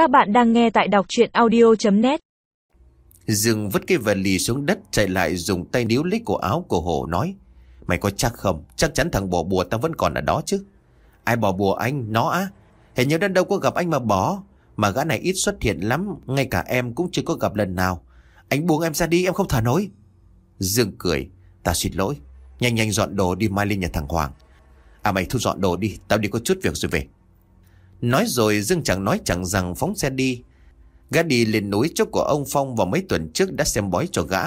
Các bạn đang nghe tại đọc chuyện audio.net Dương vứt cái vật lì xuống đất, chạy lại dùng tay níu lấy cổ áo của Hồ, nói, Mày có chắc không? Chắc chắn thằng bỏ bùa tao vẫn còn ở đó chứ. Ai bỏ bùa anh? Nó á? Hình như đã đâu có gặp anh mà bỏ Mà gã này ít xuất hiện lắm, Ngay cả em cũng chưa có gặp lần nào. Anh buông em ra đi, em không thở nổi. Dương cười Tao xin lỗi. Nhanh nhanh dọn đồ đi, mai lên nhà thằng Hoàng. À mày thu dọn đồ đi, Tao đi có chút việc rồi về. Nói rồi Dương chẳng nói chẳng rằng phóng xe đi Gã đi lên núi chỗ của ông Phong vào mấy tuần trước đã xem bói cho gã.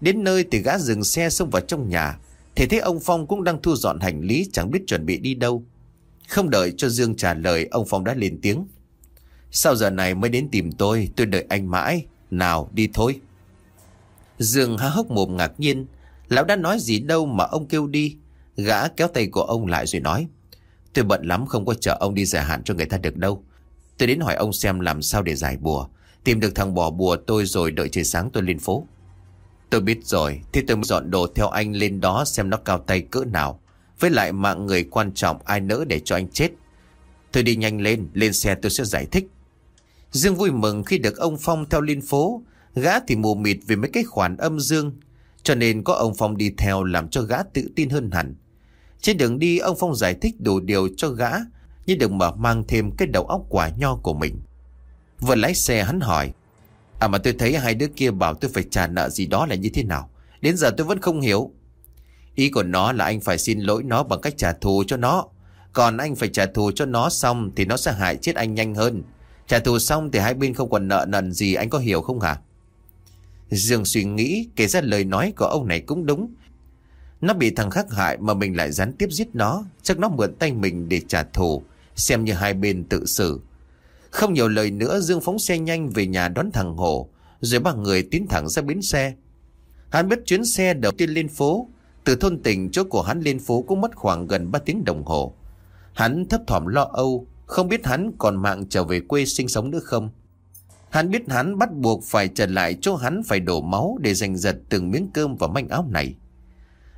Đến nơi thì gã dừng xe xông vào trong nhà. Thì thấy ông Phong cũng đang thu dọn hành lý chẳng biết chuẩn bị đi đâu. Không đợi cho Dương trả lời ông Phong đã lên tiếng. Sao giờ này mới đến tìm tôi, tôi đợi anh mãi. Nào đi thôi. Dương há hốc mồm ngạc nhiên. Lão đã nói gì đâu mà ông kêu đi. Gã kéo tay của ông lại rồi nói. Tôi bận lắm không có chờ ông đi giải hạn cho người ta được đâu. Tôi đến hỏi ông xem làm sao để giải bùa. Tìm được thằng bỏ bùa tôi rồi đợi trời sáng tôi lên phố. Tôi biết rồi, thì tôi dọn đồ theo anh lên đó xem nó cao tay cỡ nào. Với lại mạng người quan trọng ai nỡ để cho anh chết. Tôi đi nhanh lên, lên xe tôi sẽ giải thích. Dương vui mừng khi được ông Phong theo lên phố. Gã thì mù mịt vì mấy cái khoản âm dương. Cho nên có ông Phong đi theo làm cho gã tự tin hơn hẳn. Trên đường đi, ông Phong giải thích đủ điều cho gã, nhưng đừng mở mang thêm cái đầu óc quả nho của mình. Vừa lái xe, hắn hỏi. À mà tôi thấy hai đứa kia bảo tôi phải trả nợ gì đó là như thế nào. Đến giờ tôi vẫn không hiểu. Ý của nó là anh phải xin lỗi nó bằng cách trả thù cho nó. Còn anh phải trả thù cho nó xong thì nó sẽ hại chết anh nhanh hơn. Trả thù xong thì hai bên không còn nợ nần gì, anh có hiểu không hả? Dương suy nghĩ, kể ra lời nói của ông này cũng đúng. Nó bị thằng khác hại mà mình lại gián tiếp giết nó. Chắc nó mượn tay mình để trả thù. Xem như hai bên tự xử. Không nhiều lời nữa, Dương phóng xe nhanh về nhà đón thằng Hồ. Rồi ba người tiến thẳng ra bến xe. Hắn biết chuyến xe đầu tiên lên phố. Từ thôn tỉnh chỗ của hắn lên phố cũng mất khoảng gần 3 tiếng đồng hồ. Hắn thấp thỏm lo âu. Không biết hắn còn mạng trở về quê sinh sống nữa không. Hắn biết hắn bắt buộc phải trở lại chỗ hắn phải đổ máu để giành giật từng miếng cơm và manh áo này.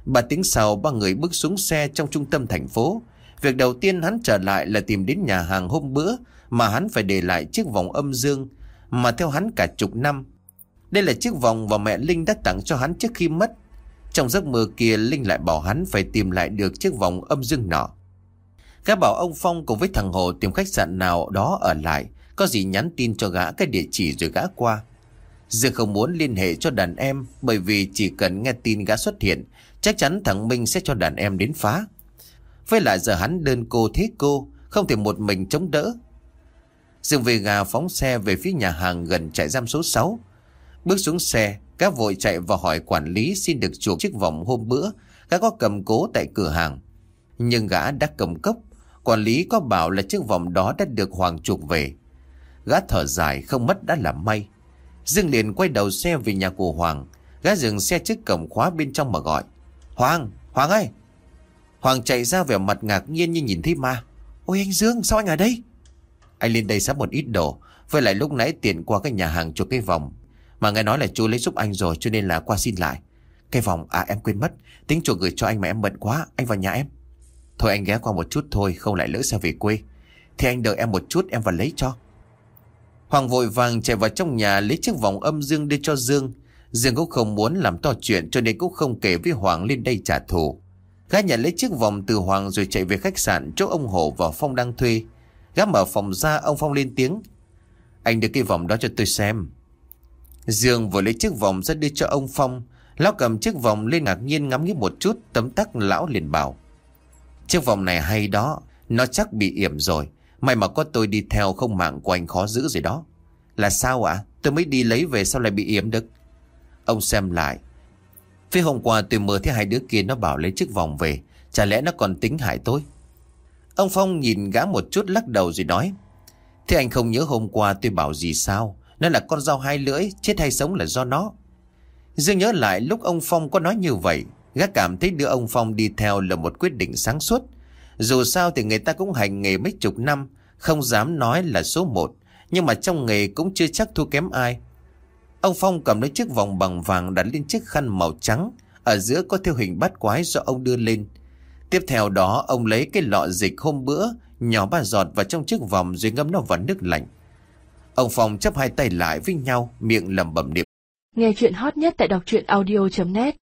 Ba tiếng sau ba người bước xuống xe trong trung tâm thành phố. Việc đầu tiên hắn trở lại là tìm đến nhà hàng hôm bữa mà hắn phải để lại chiếc vòng âm dương mà theo hắn cả chục năm. Đây là chiếc vòng mà mẹ Linh đã tặng cho hắn trước khi mất. Trong giấc mơ kia Linh lại bảo hắn phải tìm lại được chiếc vòng âm dương nọ. Gã bảo ông Phong cùng với thằng Hồ tìm khách sạn nào đó ở lại, có gì nhắn tin cho gã cái địa chỉ rồi gã qua. Dương không muốn liên hệ cho đàn em bởi vì chỉ cần nghe tin gã xuất hiện, chắc chắn thằng Minh sẽ cho đàn em đến phá. Với lại giờ hắn đơn cô thế cô, không thể một mình chống đỡ. Dương về gà phóng xe về phía nhà hàng gần trại giam số 6. Bước xuống xe, các vội chạy và hỏi quản lý xin được chuộc chiếc vòng hôm bữa, Các có cầm cố tại cửa hàng. Nhưng gã đã cầm cấp quản lý có bảo là chiếc vòng đó đã được Hoàng chuộc về. Gã thở dài không mất đã là may. Dương liền quay đầu xe về nhà của Hoàng, gã dừng xe trước cổng khóa bên trong mà gọi. Hoàng, Hoàng ơi! Hoàng chạy ra vẻ mặt ngạc nhiên như nhìn thấy ma. Ôi anh Dương, sao anh ở đây? Anh lên đây sắp một ít đồ. Với lại lúc nãy tiện qua cái nhà hàng chụp cái vòng. Mà nghe nói là chú lấy giúp anh rồi cho nên là qua xin lại. Cái vòng, à em quên mất. Tính chủ gửi cho anh mà em bận quá. Anh vào nhà em. Thôi anh ghé qua một chút thôi, không lại lỡ xe về quê. Thì anh đợi em một chút em vào lấy cho. Hoàng vội vàng chạy vào trong nhà lấy chiếc vòng âm Dương đưa cho Dương. Dương cũng không muốn làm to chuyện cho nên cũng không kể với Hoàng lên đây trả thù. Gã nhận lấy chiếc vòng từ Hoàng rồi chạy về khách sạn chỗ ông Hồ và Phong đang thuê. Gã mở phòng ra ông Phong lên tiếng. Anh đưa cái vòng đó cho tôi xem. Dương vừa lấy chiếc vòng ra đưa cho ông Phong. Lão cầm chiếc vòng lên ngạc nhiên ngắm nghĩ một chút tấm tắc lão liền bảo. Chiếc vòng này hay đó, nó chắc bị yểm rồi. May mà có tôi đi theo không mạng của anh khó giữ rồi đó. Là sao ạ? Tôi mới đi lấy về sao lại bị yểm được? Ông xem lại. Phía hôm qua tôi mơ thấy hai đứa kia nó bảo lấy chiếc vòng về. Chả lẽ nó còn tính hại tôi? Ông Phong nhìn gã một chút lắc đầu rồi nói. Thế anh không nhớ hôm qua tôi bảo gì sao? Nó là con dao hai lưỡi, chết hay sống là do nó. Dương nhớ lại lúc ông Phong có nói như vậy. Gã cảm thấy đưa ông Phong đi theo là một quyết định sáng suốt. Dù sao thì người ta cũng hành nghề mấy chục năm, không dám nói là số một. Nhưng mà trong nghề cũng chưa chắc thua kém ai. Ông Phong cầm lấy chiếc vòng bằng vàng đặt lên chiếc khăn màu trắng. Ở giữa có theo hình bát quái do ông đưa lên. Tiếp theo đó ông lấy cái lọ dịch hôm bữa nhỏ ba giọt vào trong chiếc vòng rồi ngâm nó vào nước lạnh. Ông Phong chấp hai tay lại với nhau, miệng lẩm bẩm niệm. Nghe chuyện hot nhất tại đọc truyện audio.net